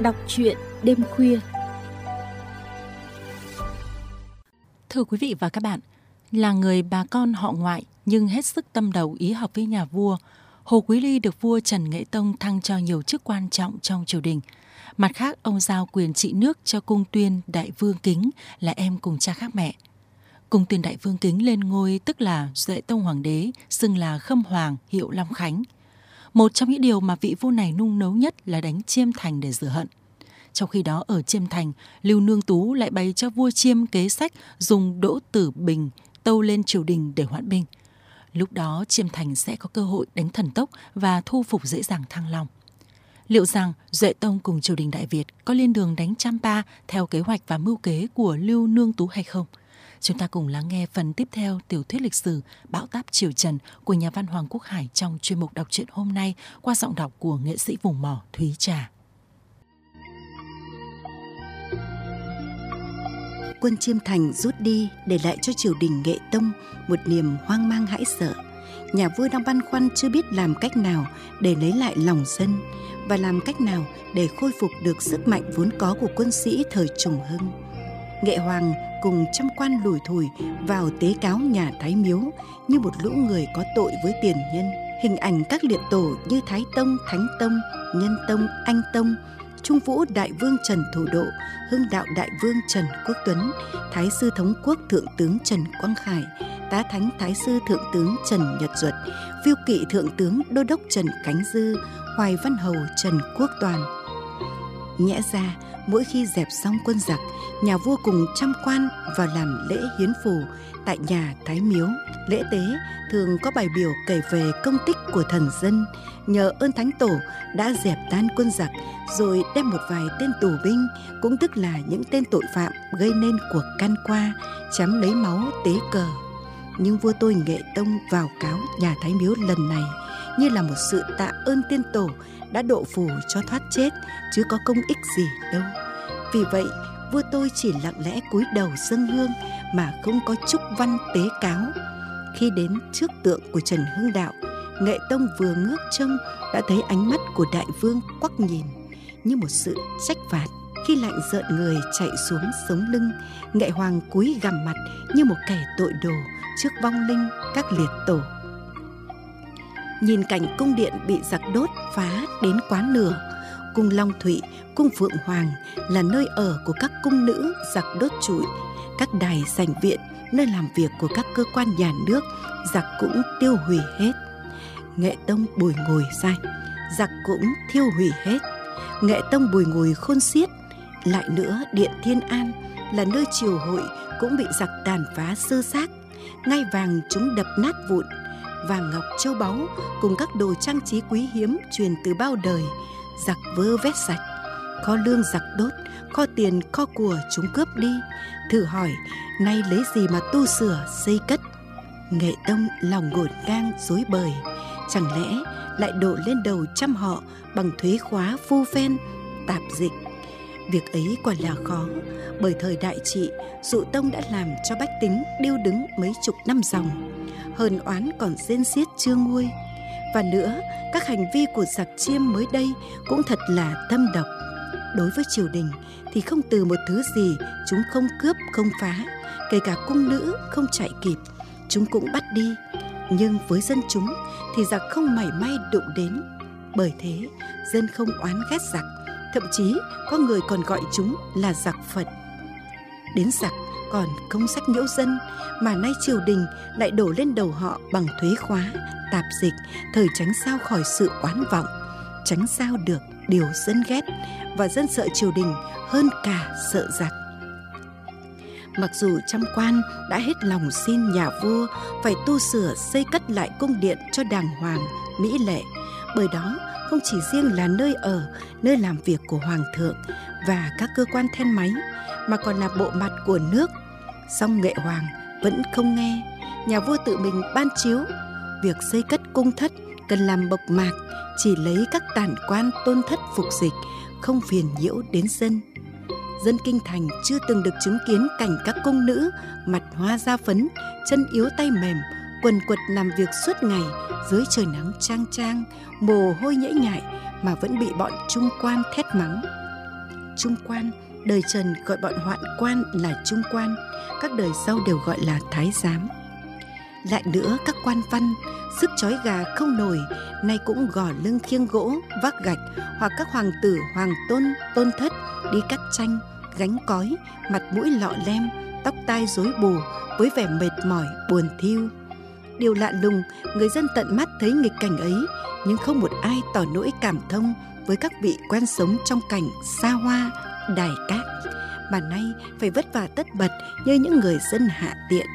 Đọc truyện đêm khuya. Thưa quý vị và các bạn, là người bà con họ ngoại nhưng hết sức tâm đầu ý hợp với nhà vua, Hồ Quý Ly được vua Trần Nghệ Tông thăng cho nhiều chức quan trọng trong triều đình. Mặt khác, ông giao quyền trị nước cho cung tuyên đại vương kính là em cùng cha khác mẹ. Cung tuyên đại vương kính lên ngôi tức là Duệ Tông Hoàng đế, xưng là Khâm Hoàng, hiệu Long Khánh. Một trong những điều mà vị vua này nung nấu nhất là đánh chiêm thành để rửa hận. Trong khi đó ở chiêm thành, Lưu Nương Tú lại bày cho vua chiêm kế sách dùng đỗ tử bình tâu lên triều đình để hoãn binh. Lúc đó chiêm thành sẽ có cơ hội đánh thần tốc và thu phục dễ dàng thăng long. Liệu rằng Duệ Tông cùng triều đình Đại Việt có lên đường đánh Champa theo kế hoạch và mưu kế của Lưu Nương Tú hay không? Chúng ta cùng lắng nghe phần tiếp theo tiểu thuyết lịch sử Bão táp Triều Trần của nhà văn Hoàng Quốc Hải trong chuyên mục đọc truyện hôm nay qua giọng đọc của nghệ sĩ vùng mỏ Thúy Trà. Quân Chiêm Thành rút đi để lại cho triều đình Nghệ Tông một niềm hoang mang hãi sợ. Nhà vua đang băn khoăn chưa biết làm cách nào để lấy lại lòng dân và làm cách nào để khôi phục được sức mạnh vốn có của quân sĩ thời trùng hưng. Nghệ Hoàng cùng trăm quan lủi thủi vào tế cáo nhà Thái Miếu như một lũ người có tội với tiền nhân. Hình ảnh các liệt tổ như Thái Tông, Thánh Tông, Nhân Tông, Anh Tông, Trung Vũ Đại Vương Trần Thủ Độ, Hưng Đạo Đại Vương Trần Quốc Tuấn, Thái Sư Thống Quốc Thượng tướng Trần Quang Khải, Tá Thánh Thái Sư Thượng tướng Trần Nhật Duật, Phiêu Kỵ Thượng tướng Đô đốc Trần Cánh Dư, Hoài Văn Hầu Trần Quốc Toàn. Nhẽ ra, mỗi khi dẹp xong quân giặc, nhà vua cùng trăm quan vào làm lễ hiến phù tại nhà Thái Miếu. Lễ tế thường có bài biểu kể về công tích của thần dân, nhờ ơn Thánh Tổ đã dẹp tan quân giặc, rồi đem một vài tên tù binh, cũng tức là những tên tội phạm gây nên cuộc can qua, chém lấy máu tế cờ. Nhưng vua tôi nghệ tông vào cáo nhà Thái Miếu lần này như là một sự tạ ơn tiên tổ đã độ phù cho thoát chết chứ có công ích gì đâu vì vậy, vua tôi chỉ lặng lẽ cúi đầu dâng hương mà không có chúc văn tế cáo. Khi đến trước tượng của trần hưng đạo, nghệ tông vừa ngước trông đã thấy ánh mắt của đại vương quắc nhìn như một sự trách phạt. Khi lạnh rợn người chạy xuống sống lưng, nghệ hoàng cúi gằm mặt như một kẻ tội đồ trước vong linh các liệt tổ. Nhìn cảnh cung điện bị giặc đốt phá đến quá nửa cung long thụy, cung phượng hoàng là nơi ở của các cung nữ giặc đốt trụi. Các đài sảnh viện, nơi làm việc của các cơ quan nhà nước, giặc cũng tiêu hủy hết. Nghệ tông bùi ngồi sai giặc cũng thiêu hủy hết. Nghệ tông bùi ngồi khôn xiết, lại nữa điện thiên an là nơi triều hội cũng bị giặc tàn phá sơ xác. Ngay vàng chúng đập nát vụn vàng ngọc châu báu cùng các đồ trang trí quý hiếm truyền từ bao đời giặc vơ vét sạch kho lương giặc đốt kho tiền kho của chúng cướp đi. Thử hỏi, nay lấy gì mà tu sửa, xây cất? Nghệ tông lòng ngổn ngang, dối bời. Chẳng lẽ lại đổ lên đầu trăm họ bằng thuế khóa phu phen, tạp dịch? Việc ấy quả là khó, bởi thời đại trị, dụ tông đã làm cho bách tính điêu đứng mấy chục năm dòng. Hờn oán còn rên xiết chưa nguôi và nữa, các hành vi của giặc chiêm mới đây cũng thật là thâm độc. Đối với triều đình thì không từ một thứ gì chúng không cướp, không phá, kể cả cung nữ không chạy kịp, chúng cũng bắt đi. Nhưng với dân chúng thì giặc không mảy may đụng đến. Bởi thế, dân không oán ghét giặc, thậm chí có người còn gọi chúng là giặc phật. Đến giặc còn công sách nhiễu dân mà nay triều đình lại đổ lên đầu họ bằng thuế khóa, tạp dịch, thời tránh sao khỏi sự oán vọng, tránh sao được điều dân ghét và dân sợ triều đình hơn cả sợ giặc. Mặc dù trăm quan đã hết lòng xin nhà vua phải tu sửa xây cất lại cung điện cho đàng hoàng, mỹ lệ, bởi đó không chỉ riêng là nơi ở, nơi làm việc của hoàng thượng và các cơ quan then máy, mà còn là bộ mặt của nước song nghệ hoàng vẫn không nghe. Nhà vua tự mình ban chiếu. Việc xây cất cung thất cần làm bộc mạc chỉ lấy các tản quan tôn thất phục dịch không phiền nhiễu đến dân. Dân kinh thành chưa từng được chứng kiến cảnh các cung nữ mặt hoa da phấn chân yếu tay mềm quần quật làm việc suốt ngày dưới trời nắng trang trang mồ hôi nhễ nhại mà vẫn bị bọn trung quan thét mắng. Trung quan, đời Trần gọi bọn hoạn quan là trung quan, các đời sau đều gọi là thái giám. Lại nữa các quan văn, sức chói gà không nổi, nay cũng gò lưng khiêng gỗ, vác gạch, hoặc các hoàng tử, hoàng tôn, tôn thất đi cắt tranh, gánh cói, mặt mũi lọ lem, tóc tai rối bù, với vẻ mệt mỏi, buồn thiêu. Điều lạ lùng, người dân tận mắt thấy nghịch cảnh ấy, nhưng không một ai tỏ nỗi cảm thông với các vị quen sống trong cảnh xa hoa, đài cát. Mà nay phải vất vả tất bật như những người dân hạ tiện.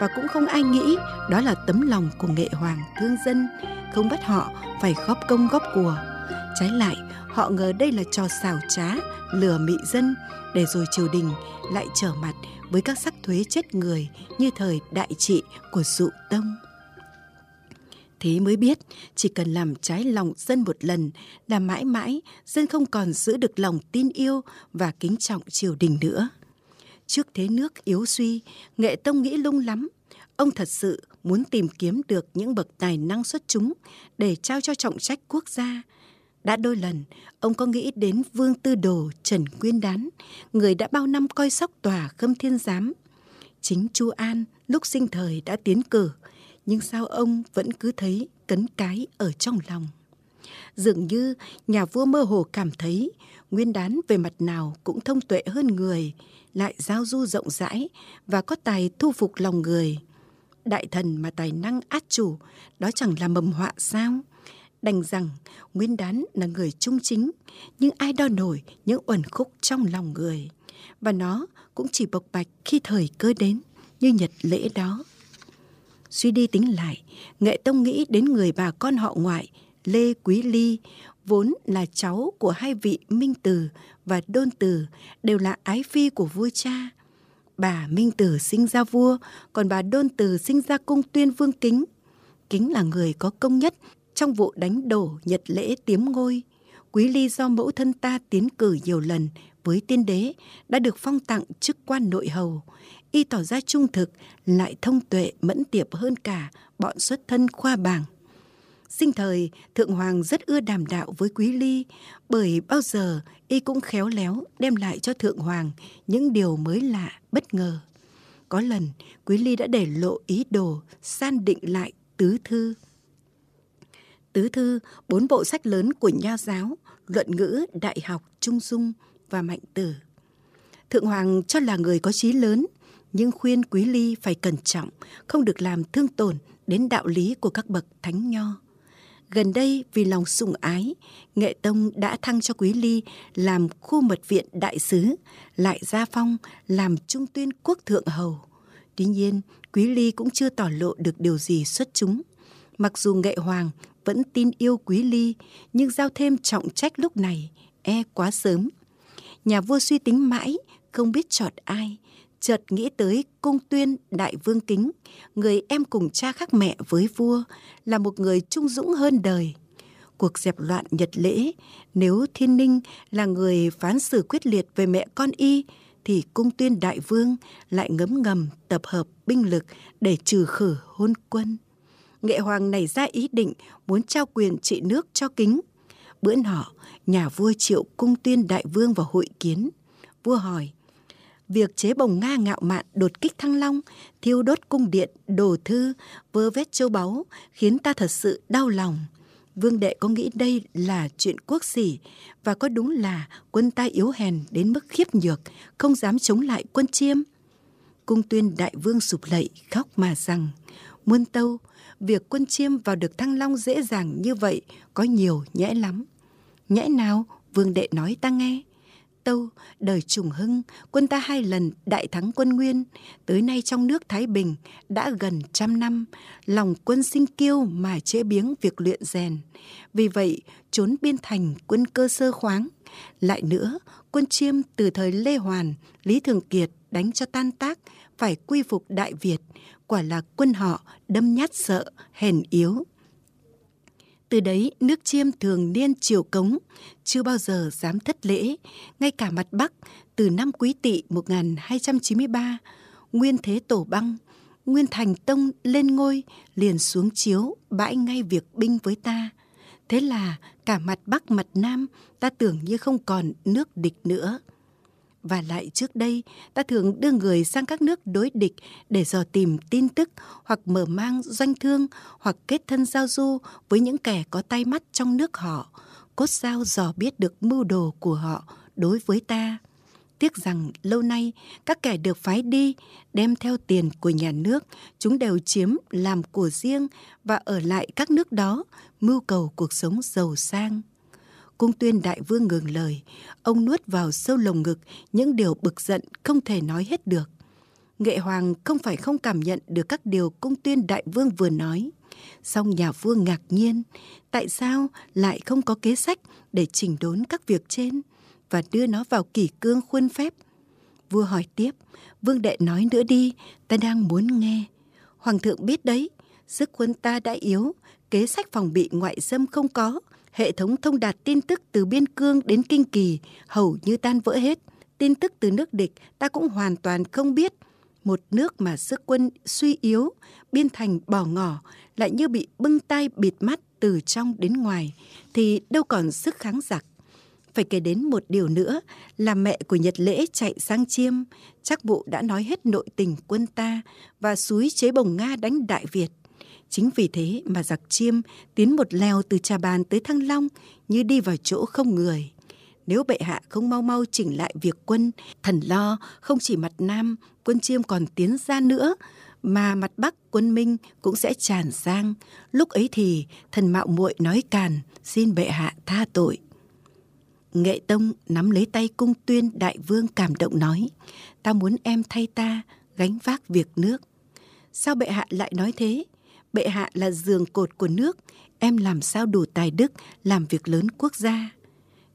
Và cũng không ai nghĩ đó là tấm lòng của nghệ hoàng thương dân. Không bắt họ phải góp công góp của. Trái lại, họ ngờ đây là trò xảo trá, lừa mị dân, để rồi triều đình lại trở mặt với các sắc thuế chết người như thời đại trị của dụ tông thế mới biết, chỉ cần làm trái lòng dân một lần là mãi mãi dân không còn giữ được lòng tin yêu và kính trọng triều đình nữa. Trước thế nước yếu suy, nghệ tông nghĩ lung lắm. Ông thật sự muốn tìm kiếm được những bậc tài năng xuất chúng để trao cho trọng trách quốc gia. Đã đôi lần, ông có nghĩ đến vương tư đồ trần Quyên đán, người đã bao năm coi sóc tòa khâm thiên giám. Chính chu an lúc sinh thời đã tiến cử nhưng sao ông vẫn cứ thấy cấn cái ở trong lòng? Dường như nhà vua mơ hồ cảm thấy nguyên đán về mặt nào cũng thông tuệ hơn người, lại giao du rộng rãi và có tài thu phục lòng người. Đại thần mà tài năng át chủ, đó chẳng là mầm họa sao? Đành rằng nguyên đán là người trung chính, nhưng ai đo nổi những uẩn khúc trong lòng người? Và nó cũng chỉ bộc bạch khi thời cơ đến, như nhật lễ đó. Suy đi tính lại, Nghệ Tông nghĩ đến người bà con họ ngoại, Lê Quý Ly, vốn là cháu của hai vị Minh Từ và Đôn Từ, đều là ái phi của vua cha. Bà Minh Từ sinh ra vua, còn bà Đôn Từ sinh ra cung tuyên vương Kính. Kính là người có công nhất trong vụ đánh đổ Nhật lễ tiếm ngôi. Quý Ly do mẫu thân ta tiến cử nhiều lần với tiên đế đã được phong tặng chức quan nội hầu, y tỏ ra trung thực, lại thông tuệ, mẫn tiệp hơn cả bọn xuất thân khoa bảng. Sinh thời, thượng hoàng rất ưa đàm đạo với quý ly, bởi bao giờ y cũng khéo léo đem lại cho thượng hoàng những điều mới lạ, bất ngờ. Có lần, quý ly đã để lộ ý đồ san định lại tứ thư. Tứ thư, bốn bộ sách lớn của nho giáo, luận ngữ, đại học, trung dung và mạnh tử thượng hoàng cho là người có trí lớn nhưng khuyên Quý Ly phải cẩn trọng, không được làm thương tổn đến đạo lý của các bậc thánh nho. Gần đây vì lòng sủng ái, Nghệ Tông đã thăng cho Quý Ly làm khu mật viện đại sứ, lại gia phong làm trung tuyên quốc thượng hầu. Tuy nhiên, Quý Ly cũng chưa tỏ lộ được điều gì xuất chúng. Mặc dù Nghệ Hoàng vẫn tin yêu Quý Ly, nhưng giao thêm trọng trách lúc này e quá sớm. Nhà vua suy tính mãi, không biết chọn ai, chợt nghĩ tới cung tuyên đại vương kính người em cùng cha khác mẹ với vua là một người trung dũng hơn đời. Cuộc dẹp loạn nhật lễ nếu thiên ninh là người phán xử quyết liệt về mẹ con y thì cung tuyên đại vương lại ngấm ngầm tập hợp binh lực để trừ khử hôn quân. Nghệ hoàng nảy ra ý định muốn trao quyền trị nước cho kính bữa nọ nhà vua triệu cung tuyên đại vương vào hội kiến vua hỏi việc chế bồng Nga ngạo mạn đột kích Thăng Long, thiêu đốt cung điện, đồ thư, vơ vét châu báu khiến ta thật sự đau lòng. Vương đệ có nghĩ đây là chuyện quốc sỉ và có đúng là quân ta yếu hèn đến mức khiếp nhược, không dám chống lại quân chiêm? Cung tuyên đại vương sụp lạy khóc mà rằng, muôn tâu, việc quân chiêm vào được Thăng Long dễ dàng như vậy có nhiều nhẽ lắm. Nhẽ nào? Vương đệ nói ta nghe Tâu, đời trùng hưng, quân ta hai lần đại thắng quân Nguyên, tới nay trong nước Thái Bình đã gần trăm năm, lòng quân sinh kiêu mà chế biếng việc luyện rèn. Vì vậy, trốn biên thành quân cơ sơ khoáng. Lại nữa, quân chiêm từ thời Lê Hoàn, Lý Thường Kiệt đánh cho tan tác, phải quy phục Đại Việt, quả là quân họ đâm nhát sợ, hèn yếu, từ đấy, nước chiêm thường niên triều cống, chưa bao giờ dám thất lễ. Ngay cả mặt Bắc, từ năm Quý Tỵ 1293, Nguyên Thế Tổ băng, Nguyên Thành Tông lên ngôi, liền xuống chiếu, bãi ngay việc binh với ta. Thế là cả mặt Bắc mặt Nam ta tưởng như không còn nước địch nữa. Và lại trước đây, ta thường đưa người sang các nước đối địch để dò tìm tin tức hoặc mở mang doanh thương hoặc kết thân giao du với những kẻ có tay mắt trong nước họ, cốt sao dò biết được mưu đồ của họ đối với ta. Tiếc rằng lâu nay các kẻ được phái đi đem theo tiền của nhà nước, chúng đều chiếm làm của riêng và ở lại các nước đó, mưu cầu cuộc sống giàu sang. Cung tuyên đại vương ngừng lời, ông nuốt vào sâu lồng ngực những điều bực giận không thể nói hết được. Nghệ Hoàng không phải không cảm nhận được các điều cung tuyên đại vương vừa nói. Song nhà vua ngạc nhiên, tại sao lại không có kế sách để chỉnh đốn các việc trên và đưa nó vào kỷ cương khuôn phép? Vua hỏi tiếp, vương đệ nói nữa đi, ta đang muốn nghe. Hoàng thượng biết đấy, sức quân ta đã yếu, kế sách phòng bị ngoại xâm không có, hệ thống thông đạt tin tức từ biên cương đến kinh kỳ hầu như tan vỡ hết. Tin tức từ nước địch ta cũng hoàn toàn không biết. Một nước mà sức quân suy yếu, biên thành bỏ ngỏ, lại như bị bưng tay bịt mắt từ trong đến ngoài, thì đâu còn sức kháng giặc. Phải kể đến một điều nữa là mẹ của Nhật Lễ chạy sang chiêm, chắc vụ đã nói hết nội tình quân ta và suối chế bồng Nga đánh Đại Việt. Chính vì thế mà giặc chiêm tiến một leo từ Trà Bàn tới Thăng Long như đi vào chỗ không người. Nếu bệ hạ không mau mau chỉnh lại việc quân, thần lo không chỉ mặt Nam, quân chiêm còn tiến ra nữa, mà mặt Bắc quân Minh cũng sẽ tràn sang. Lúc ấy thì thần mạo muội nói càn, xin bệ hạ tha tội. Nghệ Tông nắm lấy tay cung tuyên đại vương cảm động nói, ta muốn em thay ta gánh vác việc nước. Sao bệ hạ lại nói thế? Bệ hạ là giường cột của nước, em làm sao đủ tài đức làm việc lớn quốc gia.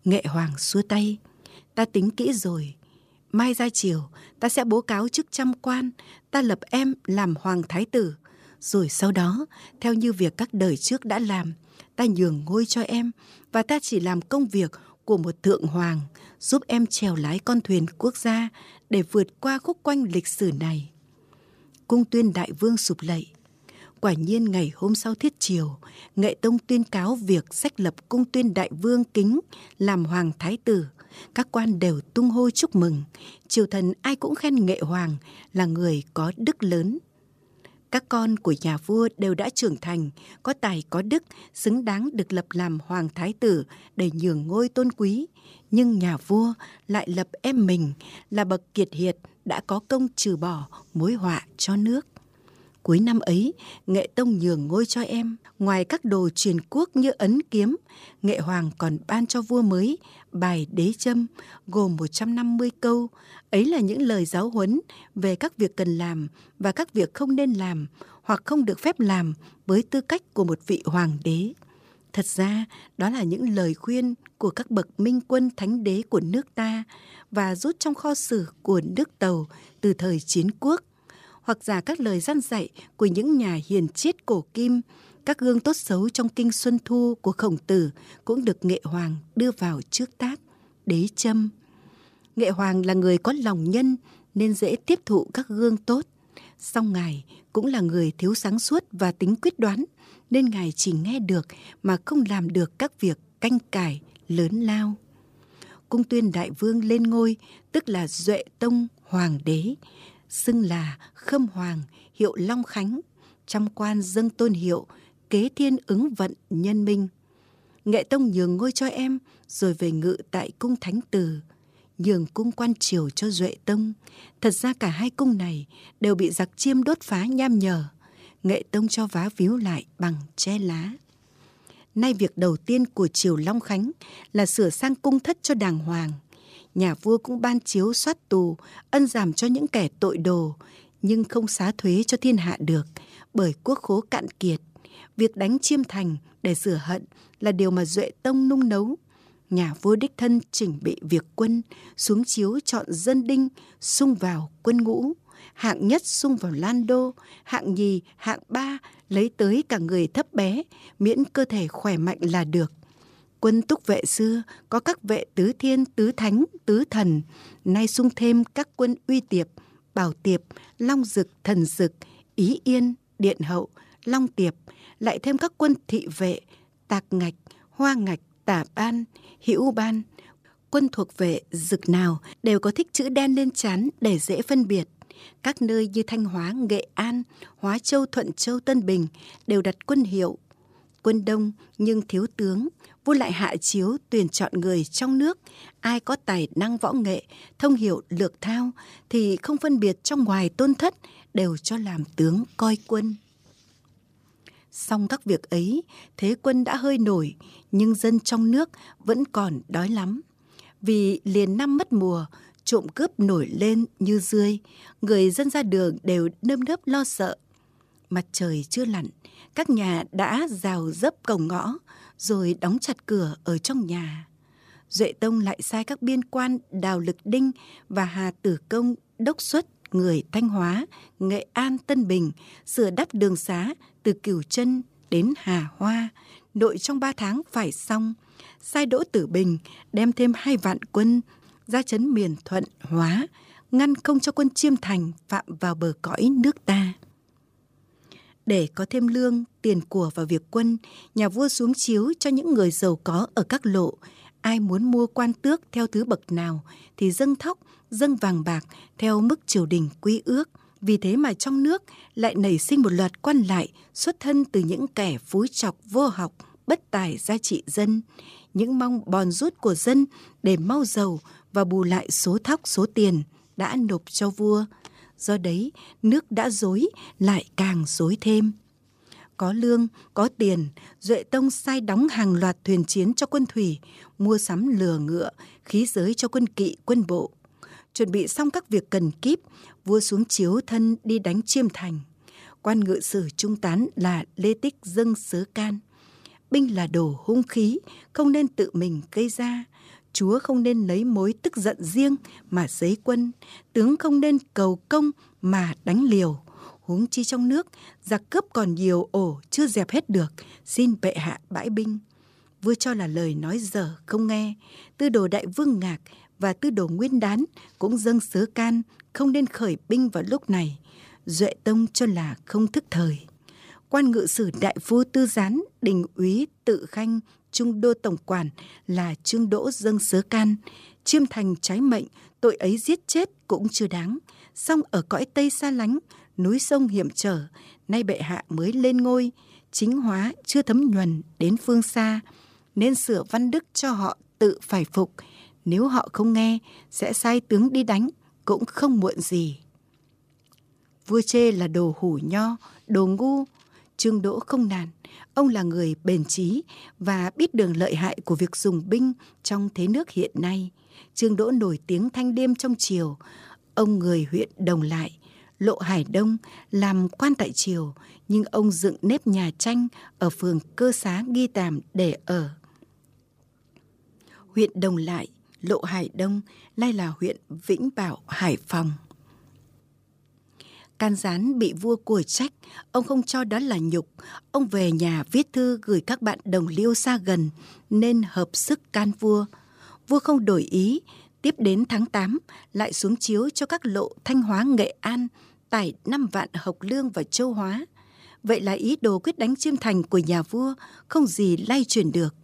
Nghệ hoàng xua tay, ta tính kỹ rồi. Mai ra chiều, ta sẽ bố cáo chức trăm quan, ta lập em làm hoàng thái tử. Rồi sau đó, theo như việc các đời trước đã làm, ta nhường ngôi cho em và ta chỉ làm công việc của một thượng hoàng, giúp em trèo lái con thuyền quốc gia để vượt qua khúc quanh lịch sử này. Cung tuyên đại vương sụp lạy, Quả nhiên ngày hôm sau thiết triều, Nghệ Tông tuyên cáo việc sách lập cung tuyên đại vương kính làm hoàng thái tử. Các quan đều tung hô chúc mừng. Triều thần ai cũng khen Nghệ Hoàng là người có đức lớn. Các con của nhà vua đều đã trưởng thành, có tài có đức, xứng đáng được lập làm hoàng thái tử để nhường ngôi tôn quý. Nhưng nhà vua lại lập em mình là bậc kiệt hiệt đã có công trừ bỏ mối họa cho nước. Cuối năm ấy, Nghệ Tông nhường ngôi cho em. Ngoài các đồ truyền quốc như ấn kiếm, Nghệ Hoàng còn ban cho vua mới bài đế châm gồm 150 câu. Ấy là những lời giáo huấn về các việc cần làm và các việc không nên làm hoặc không được phép làm với tư cách của một vị hoàng đế. Thật ra, đó là những lời khuyên của các bậc minh quân thánh đế của nước ta và rút trong kho sử của nước Tàu từ thời chiến quốc hoặc giả các lời gian dạy của những nhà hiền triết cổ kim, các gương tốt xấu trong kinh Xuân Thu của Khổng Tử cũng được Nghệ Hoàng đưa vào trước tác, đế châm. Nghệ Hoàng là người có lòng nhân nên dễ tiếp thụ các gương tốt. Song Ngài cũng là người thiếu sáng suốt và tính quyết đoán, nên Ngài chỉ nghe được mà không làm được các việc canh cải lớn lao. Cung tuyên đại vương lên ngôi, tức là Duệ Tông Hoàng đế, xưng là Khâm Hoàng, hiệu Long Khánh, trăm quan dâng tôn hiệu, kế thiên ứng vận nhân minh. Nghệ Tông nhường ngôi cho em, rồi về ngự tại cung Thánh Từ, nhường cung quan triều cho Duệ Tông. Thật ra cả hai cung này đều bị giặc chiêm đốt phá nham nhở. Nghệ Tông cho vá víu lại bằng che lá. Nay việc đầu tiên của triều Long Khánh là sửa sang cung thất cho đàng hoàng – nhà vua cũng ban chiếu soát tù, ân giảm cho những kẻ tội đồ, nhưng không xá thuế cho thiên hạ được, bởi quốc khố cạn kiệt. Việc đánh chiêm thành để rửa hận là điều mà Duệ Tông nung nấu. Nhà vua đích thân chỉnh bị việc quân, xuống chiếu chọn dân đinh, sung vào quân ngũ. Hạng nhất sung vào Lan Đô, hạng nhì, hạng ba lấy tới cả người thấp bé, miễn cơ thể khỏe mạnh là được Quân túc vệ xưa có các vệ tứ thiên, tứ thánh, tứ thần, nay sung thêm các quân uy tiệp, bảo tiệp, long dực, thần dực, ý yên, điện hậu, long tiệp, lại thêm các quân thị vệ, tạc ngạch, hoa ngạch, tả ban, hữu ban, quân thuộc vệ dực nào đều có thích chữ đen lên chán để dễ phân biệt. Các nơi như Thanh Hóa, Nghệ An, Hóa Châu, Thuận Châu, Tân Bình đều đặt quân hiệu. Quân đông nhưng thiếu tướng, vua lại hạ chiếu tuyển chọn người trong nước. Ai có tài năng võ nghệ, thông hiểu lược thao thì không phân biệt trong ngoài tôn thất đều cho làm tướng coi quân. Xong các việc ấy, thế quân đã hơi nổi, nhưng dân trong nước vẫn còn đói lắm. Vì liền năm mất mùa, trộm cướp nổi lên như rươi, người dân ra đường đều nơm nớp lo sợ. Mặt trời chưa lặn, các nhà đã rào dấp cổng ngõ, rồi đóng chặt cửa ở trong nhà. Duệ Tông lại sai các biên quan Đào Lực Đinh và Hà Tử Công đốc xuất người Thanh Hóa, Nghệ An, Tân Bình sửa đắp đường xá từ Cửu Chân đến Hà Hoa, nội trong ba tháng phải xong. Sai Đỗ Tử Bình đem thêm hai vạn quân ra chấn miền Thuận Hóa, ngăn không cho quân Chiêm Thành phạm vào bờ cõi nước ta. Để có thêm lương, tiền của vào việc quân, nhà vua xuống chiếu cho những người giàu có ở các lộ. Ai muốn mua quan tước theo thứ bậc nào thì dâng thóc, dâng vàng bạc theo mức triều đình quy ước. Vì thế mà trong nước lại nảy sinh một loạt quan lại xuất thân từ những kẻ phú trọc vô học, bất tài gia trị dân, những mong bòn rút của dân để mau giàu và bù lại số thóc số tiền đã nộp cho vua. Do đấy, nước đã dối lại càng dối thêm. Có lương, có tiền, Duệ Tông sai đóng hàng loạt thuyền chiến cho quân thủy, mua sắm lừa ngựa, khí giới cho quân kỵ, quân bộ. Chuẩn bị xong các việc cần kíp, vua xuống chiếu thân đi đánh chiêm thành. Quan ngự sử trung tán là Lê Tích dâng sớ can. Binh là đồ hung khí, không nên tự mình gây ra. Chúa không nên lấy mối tức giận riêng mà giấy quân, tướng không nên cầu công mà đánh liều. Huống chi trong nước, giặc cướp còn nhiều ổ chưa dẹp hết được, xin bệ hạ bãi binh. Vua cho là lời nói dở không nghe, tư đồ đại vương ngạc và tư đồ nguyên đán cũng dâng sớ can không nên khởi binh vào lúc này. Duệ tông cho là không thức thời. Quan ngự sử đại phu tư gián, đình úy tự khanh trung đô tổng quản là trương đỗ dâng sớ can, chiêm thành trái mệnh, tội ấy giết chết cũng chưa đáng. Song ở cõi tây xa lánh, núi sông hiểm trở, nay bệ hạ mới lên ngôi, chính hóa chưa thấm nhuần đến phương xa, nên sửa văn đức cho họ tự phải phục. Nếu họ không nghe, sẽ sai tướng đi đánh, cũng không muộn gì. Vua chê là đồ hủ nho, đồ ngu trương đỗ không nản Ông là người bền trí và biết đường lợi hại của việc dùng binh trong thế nước hiện nay. Trương Đỗ nổi tiếng thanh đêm trong triều. Ông người huyện Đồng Lại, Lộ Hải Đông làm quan tại triều, nhưng ông dựng nếp nhà tranh ở phường Cơ Xá Nghi Tàm để ở. Huyện Đồng Lại, Lộ Hải Đông nay là huyện Vĩnh Bảo, Hải Phòng. Can gián bị vua cùi trách, ông không cho đó là nhục. Ông về nhà viết thư gửi các bạn đồng liêu xa gần, nên hợp sức can vua. Vua không đổi ý, tiếp đến tháng 8 lại xuống chiếu cho các lộ Thanh Hóa Nghệ An, tải 5 vạn học lương và châu hóa. Vậy là ý đồ quyết đánh chiêm thành của nhà vua không gì lay chuyển được.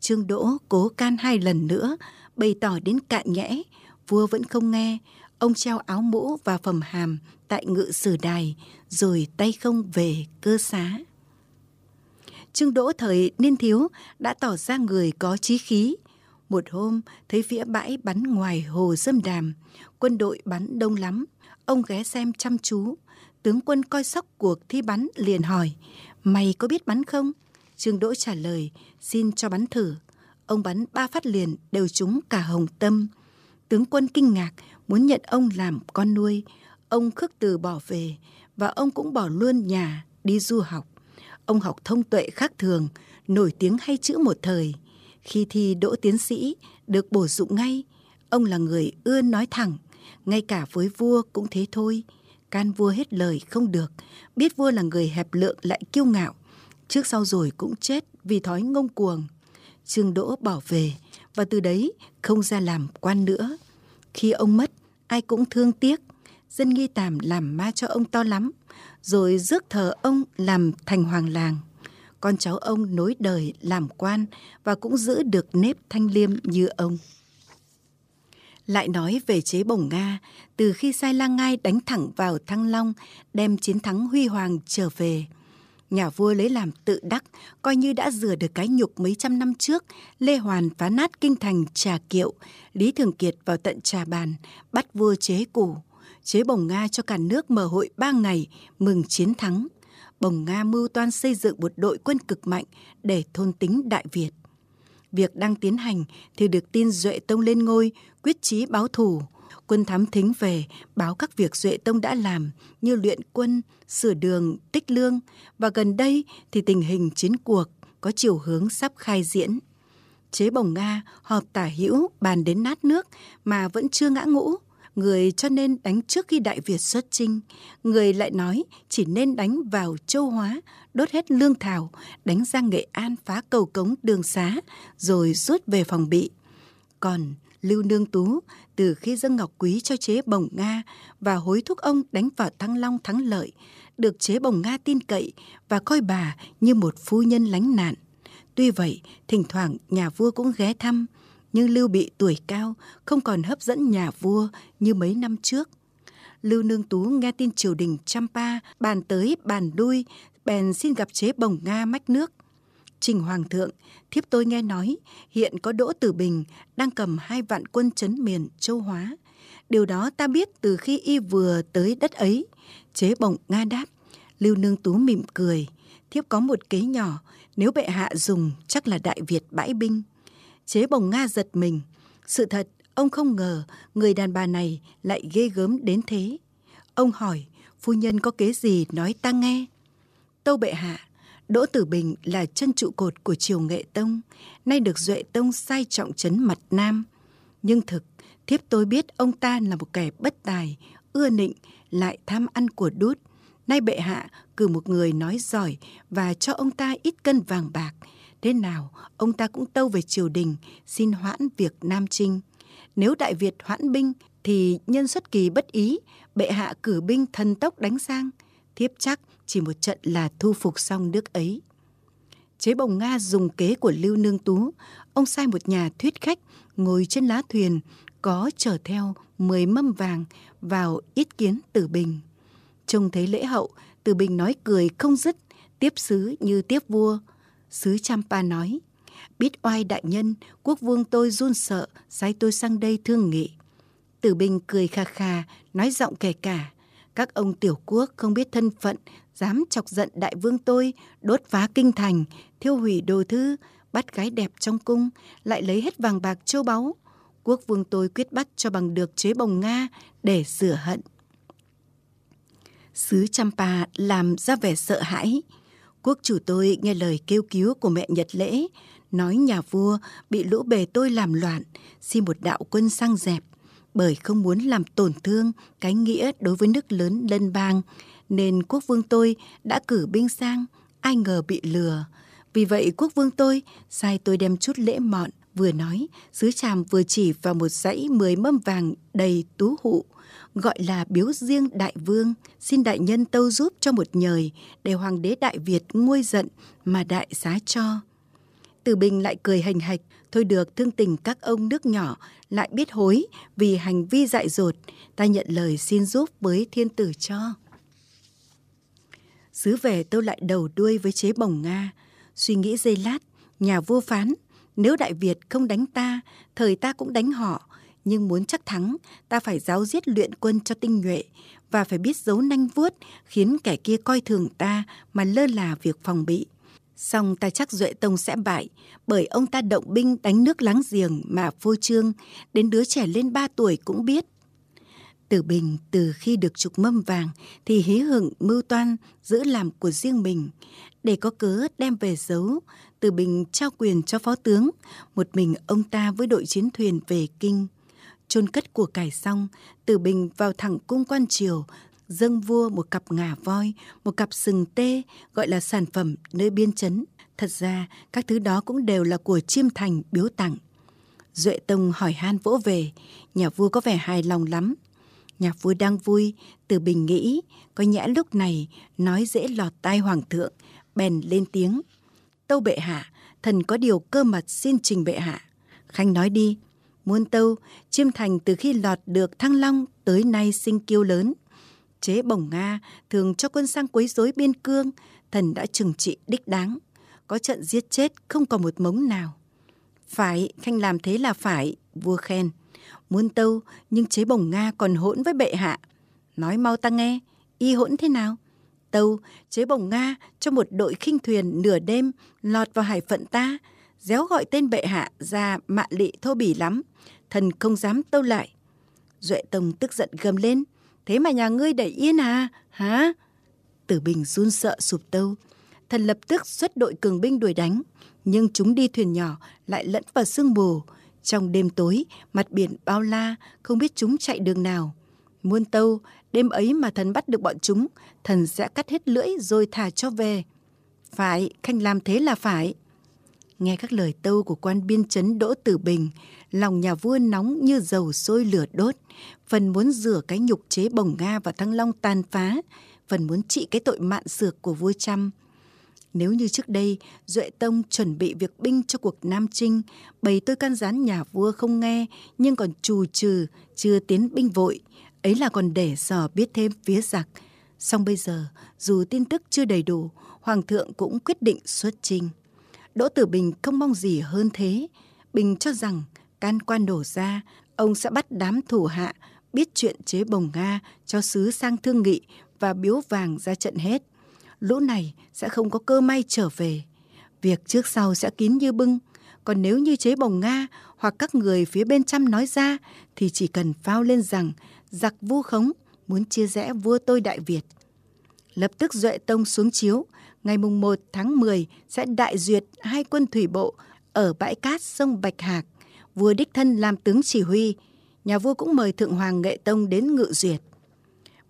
Trương Đỗ cố can hai lần nữa, bày tỏ đến cạn nhẽ, vua vẫn không nghe, ông treo áo mũ và phẩm hàm tại ngự sử đài rồi tay không về cơ xá. Trương Đỗ thời niên thiếu đã tỏ ra người có trí khí. Một hôm thấy phía bãi bắn ngoài hồ Dâm Đàm, quân đội bắn đông lắm. Ông ghé xem chăm chú. Tướng quân coi sóc cuộc thi bắn liền hỏi, mày có biết bắn không? Trương Đỗ trả lời, xin cho bắn thử. Ông bắn ba phát liền đều trúng cả hồng tâm. Tướng quân kinh ngạc, muốn nhận ông làm con nuôi. Ông khước từ bỏ về và ông cũng bỏ luôn nhà đi du học. Ông học thông tuệ khác thường, nổi tiếng hay chữ một thời. Khi thi đỗ tiến sĩ, được bổ dụng ngay. Ông là người ưa nói thẳng, ngay cả với vua cũng thế thôi. Can vua hết lời không được, biết vua là người hẹp lượng lại kiêu ngạo. Trước sau rồi cũng chết vì thói ngông cuồng. Trương Đỗ bỏ về và từ đấy không ra làm quan nữa. Khi ông mất, ai cũng thương tiếc. Dân nghi tàm làm ma cho ông to lắm, rồi rước thờ ông làm thành hoàng làng. con cháu ông nối đời làm quan và cũng giữ được nếp thanh liêm như ông. Lại nói về chế bồng Nga, từ khi Sai Lang Ngai đánh thẳng vào Thăng Long, đem chiến thắng huy hoàng trở về. Nhà vua lấy làm tự đắc, coi như đã rửa được cái nhục mấy trăm năm trước, Lê Hoàn phá nát kinh thành Trà Kiệu, Lý Thường Kiệt vào tận Trà Bàn, bắt vua chế củ. Chế bồng Nga cho cả nước mở hội ba ngày, mừng chiến thắng. Bồng Nga mưu toan xây dựng một đội quân cực mạnh để thôn tính Đại Việt. Việc đang tiến hành thì được tin Duệ Tông lên ngôi, quyết chí báo thù. Quân thám thính về báo các việc Duệ Tông đã làm như luyện quân, sửa đường, tích lương và gần đây thì tình hình chiến cuộc có chiều hướng sắp khai diễn. Chế bồng Nga họp tả hữu bàn đến nát nước mà vẫn chưa ngã ngũ người cho nên đánh trước khi Đại Việt xuất chinh, người lại nói chỉ nên đánh vào châu Hóa, đốt hết lương thảo, đánh ra Nghệ An phá cầu cống đường xá, rồi rút về phòng bị. Còn Lưu Nương Tú từ khi dâng ngọc quý cho chế bồng Nga và hối thúc ông đánh vào Thăng Long thắng lợi, được chế bồng Nga tin cậy và coi bà như một phu nhân lánh nạn. Tuy vậy, thỉnh thoảng nhà vua cũng ghé thăm, nhưng Lưu Bị tuổi cao không còn hấp dẫn nhà vua như mấy năm trước. Lưu Nương Tú nghe tin triều đình Champa bàn tới bàn đuôi, bèn xin gặp chế bồng Nga mách nước. Trình Hoàng thượng, thiếp tôi nghe nói hiện có Đỗ Tử Bình đang cầm hai vạn quân chấn miền châu Hóa. Điều đó ta biết từ khi y vừa tới đất ấy. Chế bồng Nga đáp, Lưu Nương Tú mỉm cười. Thiếp có một kế nhỏ, nếu bệ hạ dùng chắc là Đại Việt bãi binh. Chế bồng Nga giật mình. Sự thật, ông không ngờ người đàn bà này lại ghê gớm đến thế. Ông hỏi, phu nhân có kế gì nói ta nghe. Tâu bệ hạ, Đỗ Tử Bình là chân trụ cột của triều nghệ tông, nay được Duệ Tông sai trọng trấn mặt Nam. Nhưng thực, thiếp tôi biết ông ta là một kẻ bất tài, ưa nịnh, lại tham ăn của đút. Nay bệ hạ cử một người nói giỏi và cho ông ta ít cân vàng bạc, Thế nào, ông ta cũng tâu về triều đình, xin hoãn việc Nam Trinh. Nếu Đại Việt hoãn binh, thì nhân xuất kỳ bất ý, bệ hạ cử binh thần tốc đánh sang. Thiếp chắc chỉ một trận là thu phục xong nước ấy. Chế bồng Nga dùng kế của Lưu Nương Tú. Ông sai một nhà thuyết khách ngồi trên lá thuyền, có chở theo mười mâm vàng vào ít kiến tử bình. Trông thấy lễ hậu, tử bình nói cười không dứt, tiếp sứ như tiếp vua, Sứ Champa nói, biết oai đại nhân, quốc vương tôi run sợ, sai tôi sang đây thương nghị. Tử Bình cười kha kha, nói giọng kể cả. Các ông tiểu quốc không biết thân phận, dám chọc giận đại vương tôi, đốt phá kinh thành, thiêu hủy đồ thư, bắt gái đẹp trong cung, lại lấy hết vàng bạc châu báu. Quốc vương tôi quyết bắt cho bằng được chế bồng Nga để rửa hận. Sứ Champa làm ra vẻ sợ hãi, Quốc chủ tôi nghe lời kêu cứu của mẹ Nhật Lễ, nói nhà vua bị lũ bề tôi làm loạn, xin một đạo quân sang dẹp, bởi không muốn làm tổn thương cái nghĩa đối với nước lớn lân bang, nên quốc vương tôi đã cử binh sang, ai ngờ bị lừa. Vì vậy quốc vương tôi sai tôi đem chút lễ mọn, vừa nói, sứ tràm vừa chỉ vào một dãy mười mâm vàng đầy tú hụ, gọi là biếu riêng đại vương, xin đại nhân tâu giúp cho một nhời để hoàng đế đại Việt nguôi giận mà đại giá cho. Từ Bình lại cười hành hạch, thôi được thương tình các ông nước nhỏ lại biết hối vì hành vi dại dột, ta nhận lời xin giúp với thiên tử cho. Sứ về tôi lại đầu đuôi với chế bồng Nga, suy nghĩ giây lát, nhà vua phán, nếu Đại Việt không đánh ta, thời ta cũng đánh họ, nhưng muốn chắc thắng, ta phải giáo giết luyện quân cho tinh nhuệ và phải biết giấu nanh vuốt khiến kẻ kia coi thường ta mà lơ là việc phòng bị. Xong ta chắc Duệ Tông sẽ bại bởi ông ta động binh đánh nước láng giềng mà phô trương, đến đứa trẻ lên ba tuổi cũng biết. Tử Bình từ khi được trục mâm vàng thì hí hửng mưu toan giữ làm của riêng mình. Để có cớ đem về giấu, Tử Bình trao quyền cho phó tướng, một mình ông ta với đội chiến thuyền về kinh chôn cất của cải xong, Tử Bình vào thẳng cung quan triều, dâng vua một cặp ngà voi, một cặp sừng tê, gọi là sản phẩm nơi biên chấn. Thật ra, các thứ đó cũng đều là của chiêm thành biếu tặng. Duệ Tông hỏi han vỗ về, nhà vua có vẻ hài lòng lắm. Nhà vua đang vui, Tử Bình nghĩ, có nhẽ lúc này nói dễ lọt tai hoàng thượng, bèn lên tiếng. tâu bệ hạ, thần có điều cơ mật xin trình bệ hạ. Khanh nói đi, muôn tâu, chiêm thành từ khi lọt được thăng long tới nay sinh kiêu lớn. Chế bổng Nga thường cho quân sang quấy rối biên cương, thần đã trừng trị đích đáng. Có trận giết chết không còn một mống nào. Phải, Khanh làm thế là phải, vua khen. Muôn tâu, nhưng chế bổng Nga còn hỗn với bệ hạ. Nói mau ta nghe, y hỗn thế nào? Tâu, chế bổng Nga cho một đội khinh thuyền nửa đêm lọt vào hải phận ta, réo gọi tên bệ hạ ra mạ lị thô bỉ lắm, thần không dám tâu lại. Duệ Tông tức giận gầm lên, thế mà nhà ngươi để yên à, hả? Tử Bình run sợ sụp tâu, thần lập tức xuất đội cường binh đuổi đánh, nhưng chúng đi thuyền nhỏ lại lẫn vào sương mù. Trong đêm tối, mặt biển bao la, không biết chúng chạy đường nào. Muôn tâu, đêm ấy mà thần bắt được bọn chúng, thần sẽ cắt hết lưỡi rồi thả cho về. Phải, Khanh làm thế là phải. Nghe các lời tâu của quan biên chấn Đỗ Tử Bình, lòng nhà vua nóng như dầu sôi lửa đốt, phần muốn rửa cái nhục chế bồng Nga và Thăng Long tàn phá, phần muốn trị cái tội mạn xược của vua Trăm. Nếu như trước đây, Duệ Tông chuẩn bị việc binh cho cuộc Nam Trinh, bày tôi can gián nhà vua không nghe, nhưng còn trù trừ, chưa tiến binh vội, ấy là còn để dò biết thêm phía giặc. Song bây giờ, dù tin tức chưa đầy đủ, Hoàng thượng cũng quyết định xuất trình. Đỗ Tử Bình không mong gì hơn thế. Bình cho rằng can quan đổ ra, ông sẽ bắt đám thủ hạ biết chuyện chế bồng Nga cho sứ sang thương nghị và biếu vàng ra trận hết. Lũ này sẽ không có cơ may trở về. Việc trước sau sẽ kín như bưng. Còn nếu như chế bồng Nga hoặc các người phía bên trăm nói ra thì chỉ cần phao lên rằng giặc vu khống muốn chia rẽ vua tôi Đại Việt. Lập tức Duệ Tông xuống chiếu, ngày mùng 1 tháng 10 sẽ đại duyệt hai quân thủy bộ ở bãi cát sông Bạch Hạc. Vua đích thân làm tướng chỉ huy, nhà vua cũng mời Thượng Hoàng Nghệ Tông đến ngự duyệt.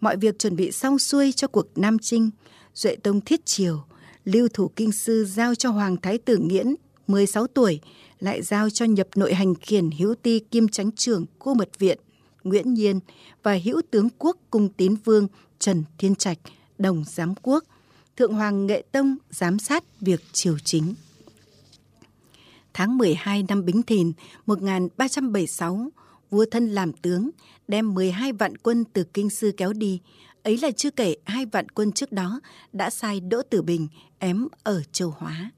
Mọi việc chuẩn bị xong xuôi cho cuộc Nam Trinh, Duệ Tông thiết triều, lưu thủ kinh sư giao cho Hoàng Thái tử Nghiễn, 16 tuổi, lại giao cho nhập nội hành khiển hữu ti kim tránh trưởng cô mật viện Nguyễn Nhiên và hữu tướng quốc cung tín vương Trần Thiên Trạch, đồng giám quốc, Thượng Hoàng Nghệ Tông giám sát việc triều chính. Tháng 12 năm Bính Thìn 1376, vua thân làm tướng, đem 12 vạn quân từ Kinh Sư kéo đi. Ấy là chưa kể hai vạn quân trước đó đã sai Đỗ Tử Bình ém ở Châu Hóa.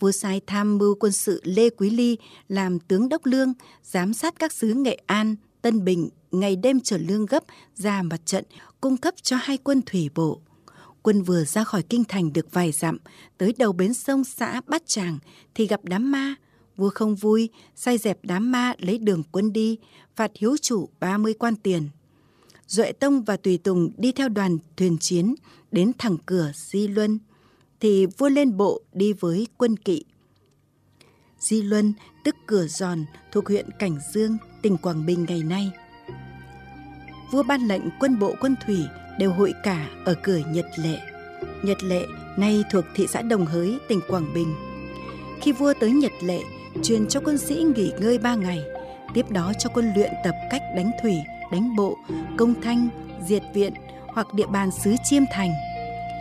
Vua sai tham mưu quân sự Lê Quý Ly làm tướng đốc lương, giám sát các xứ Nghệ An, Tân Bình ngày đêm trở lương gấp ra mặt trận cung cấp cho hai quân thủy bộ. Quân vừa ra khỏi kinh thành được vài dặm, tới đầu bến sông xã Bát Tràng thì gặp đám ma. Vua không vui, sai dẹp đám ma lấy đường quân đi, phạt hiếu chủ 30 quan tiền. Duệ Tông và Tùy Tùng đi theo đoàn thuyền chiến đến thẳng cửa Di Luân, thì vua lên bộ đi với quân kỵ. Di Luân tức cửa giòn thuộc huyện Cảnh Dương, tỉnh Quảng Bình ngày nay. Vua ban lệnh quân bộ quân thủy đều hội cả ở cửa Nhật Lệ. Nhật Lệ nay thuộc thị xã Đồng Hới, tỉnh Quảng Bình. Khi vua tới Nhật Lệ, truyền cho quân sĩ nghỉ ngơi ba ngày, tiếp đó cho quân luyện tập cách đánh thủy, đánh bộ, công thanh, diệt viện hoặc địa bàn xứ Chiêm Thành.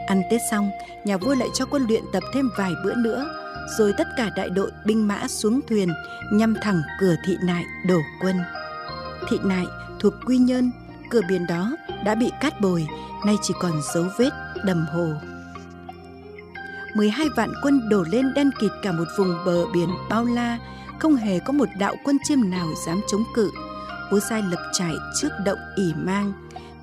Ăn Tết xong, nhà vua lại cho quân luyện tập thêm vài bữa nữa, rồi tất cả đại đội binh mã xuống thuyền nhằm thẳng cửa thị nại đổ quân. Thị nại thuộc Quy Nhơn, cửa biển đó đã bị cát bồi, nay chỉ còn dấu vết đầm hồ. 12 vạn quân đổ lên đen kịt cả một vùng bờ biển bao la, không hề có một đạo quân chiêm nào dám chống cự. Vua sai lập trại trước động ỉ mang,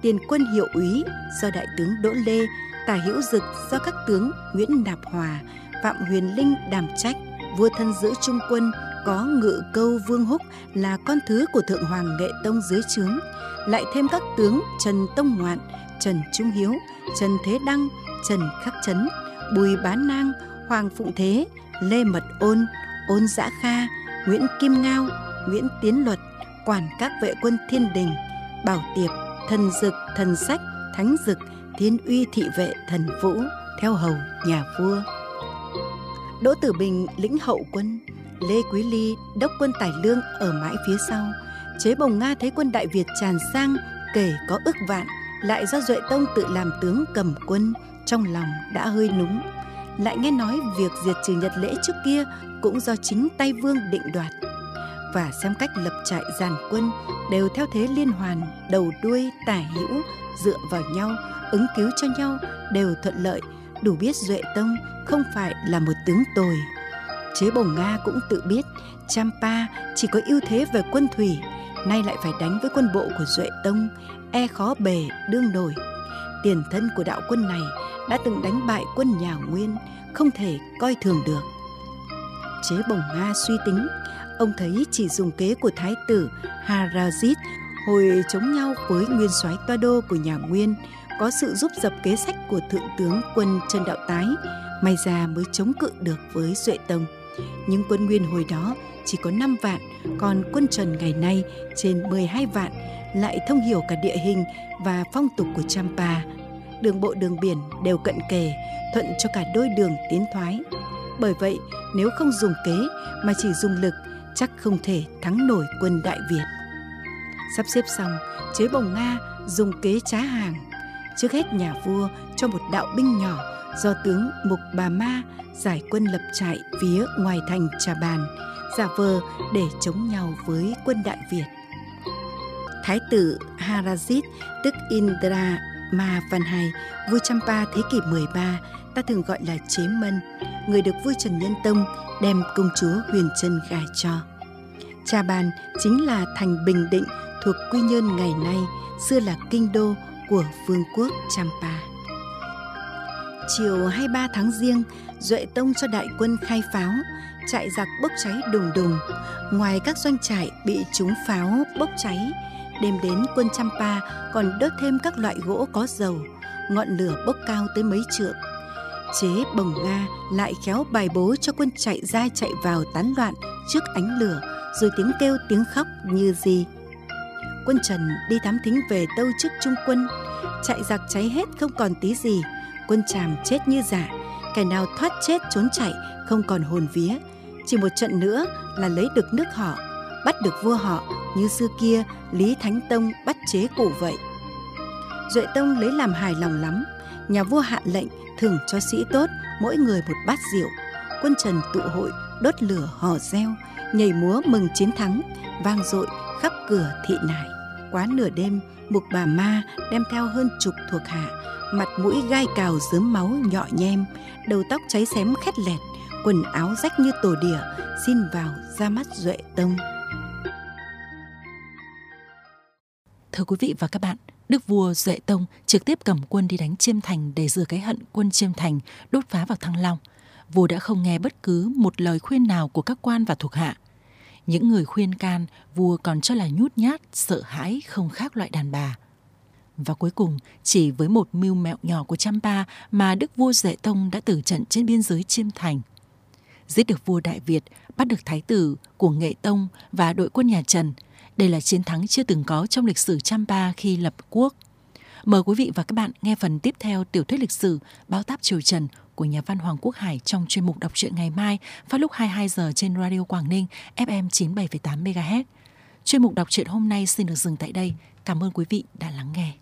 tiền quân hiệu úy do đại tướng Đỗ Lê, tả hữu dực do các tướng Nguyễn Nạp Hòa, Phạm Huyền Linh đảm trách, vua thân giữ trung quân có ngự câu Vương Húc là con thứ của Thượng Hoàng Nghệ Tông dưới trướng, lại thêm các tướng Trần Tông Ngoạn, Trần Trung Hiếu, Trần Thế Đăng, Trần Khắc Trấn, Bùi Bán Nang, Hoàng Phụng Thế, Lê Mật Ôn, Ôn Giã Kha, Nguyễn Kim Ngao, Nguyễn Tiến Luật, quản các vệ quân thiên đình, Bảo Tiệp, Thần Dực, Thần Sách, Thánh Dực, Thiên Uy Thị Vệ, Thần Vũ, theo hầu nhà vua. Đỗ Tử Bình lĩnh hậu quân, Lê Quý Ly đốc quân Tài Lương ở mãi phía sau. Chế Bồng Nga thấy quân Đại Việt tràn sang kể có ước vạn, lại do Duệ Tông tự làm tướng cầm quân, trong lòng đã hơi núng. lại nghe nói việc diệt trừ Nhật lễ trước kia cũng do chính tay vương định đoạt và xem cách lập trại giàn quân đều theo thế liên hoàn đầu đuôi tả hữu dựa vào nhau ứng cứu cho nhau đều thuận lợi đủ biết duệ tông không phải là một tướng tồi chế bồng nga cũng tự biết, champa chỉ có ưu thế về quân thủy, nay lại phải đánh với quân bộ của duệ tông e khó bề, đương nổi tiền thân của đạo quân này đã từng đánh bại quân nhà nguyên, không thể coi thường được chế bồng nga suy tính, ông thấy chỉ dùng kế của thái tử Harajit hồi chống nhau với nguyên soái toa đô của nhà Nguyên, có sự giúp dập kế sách của thượng tướng quân Trần Đạo Tái, may ra mới chống cự được với Duệ Tông. Nhưng quân Nguyên hồi đó chỉ có 5 vạn, còn quân Trần ngày nay trên 12 vạn, lại thông hiểu cả địa hình và phong tục của Champa. Đường bộ đường biển đều cận kề, thuận cho cả đôi đường tiến thoái. Bởi vậy, nếu không dùng kế mà chỉ dùng lực, chắc không thể thắng nổi quân Đại Việt. Sắp xếp xong, chế bồng Nga dùng kế trá hàng. Trước hết nhà vua cho một đạo binh nhỏ do tướng Mục Bà Ma giải quân lập trại phía ngoài thành Trà Bàn, giả vờ để chống nhau với quân Đại Việt. Thái tử Harajit tức Indra Ma Văn Hai, vua Champa thế kỷ 13, ta thường gọi là Chế Mân, người được vua Trần Nhân Tông đem công chúa Huyền Trân gả cho. Trà Bàn chính là thành Bình Định thuộc Quy Nhơn ngày nay, xưa là kinh đô của vương quốc Champa. Chiều 23 tháng riêng, Duệ Tông cho đại quân khai pháo, trại giặc bốc cháy đùng đùng. Ngoài các doanh trại bị trúng pháo bốc cháy, đêm đến quân Champa còn đốt thêm các loại gỗ có dầu, ngọn lửa bốc cao tới mấy trượng. Chế bồng Nga lại khéo bài bố cho quân chạy ra chạy vào tán loạn trước ánh lửa, rồi tiếng kêu tiếng khóc như gì quân Trần đi thám thính về tâu chức trung quân, chạy giặc cháy hết không còn tí gì, quân Tràm chết như giả, kẻ nào thoát chết trốn chạy không còn hồn vía, chỉ một trận nữa là lấy được nước họ, bắt được vua họ như xưa kia Lý Thánh Tông bắt chế cụ vậy. Duệ Tông lấy làm hài lòng lắm, nhà vua hạ lệnh thưởng cho sĩ tốt mỗi người một bát rượu. Quân Trần tụ hội đốt lửa hò reo, nhảy múa mừng chiến thắng, vang dội khắp cửa thị nại quá nửa đêm mục bà ma đem theo hơn chục thuộc hạ mặt mũi gai cào dớm máu nhọ nhem đầu tóc cháy xém khét lẹt quần áo rách như tổ đỉa xin vào ra mắt duệ tông thưa quý vị và các bạn Đức vua Duệ Tông trực tiếp cầm quân đi đánh Chiêm Thành để rửa cái hận quân Chiêm Thành đốt phá vào Thăng Long. Vua đã không nghe bất cứ một lời khuyên nào của các quan và thuộc hạ những người khuyên can, vua còn cho là nhút nhát, sợ hãi không khác loại đàn bà. Và cuối cùng, chỉ với một mưu mẹo nhỏ của Champa mà đức vua Duệ Tông đã tử trận trên biên giới Chiêm Thành. Giết được vua Đại Việt, bắt được thái tử của Nghệ Tông và đội quân nhà Trần. Đây là chiến thắng chưa từng có trong lịch sử Champa khi lập quốc. Mời quý vị và các bạn nghe phần tiếp theo tiểu thuyết lịch sử Báo táp triều Trần của nhà văn Hoàng Quốc Hải trong chuyên mục đọc truyện ngày mai phát lúc 22 giờ trên Radio Quảng Ninh FM 97,8 MHz. Chuyên mục đọc truyện hôm nay xin được dừng tại đây. Cảm ơn quý vị đã lắng nghe.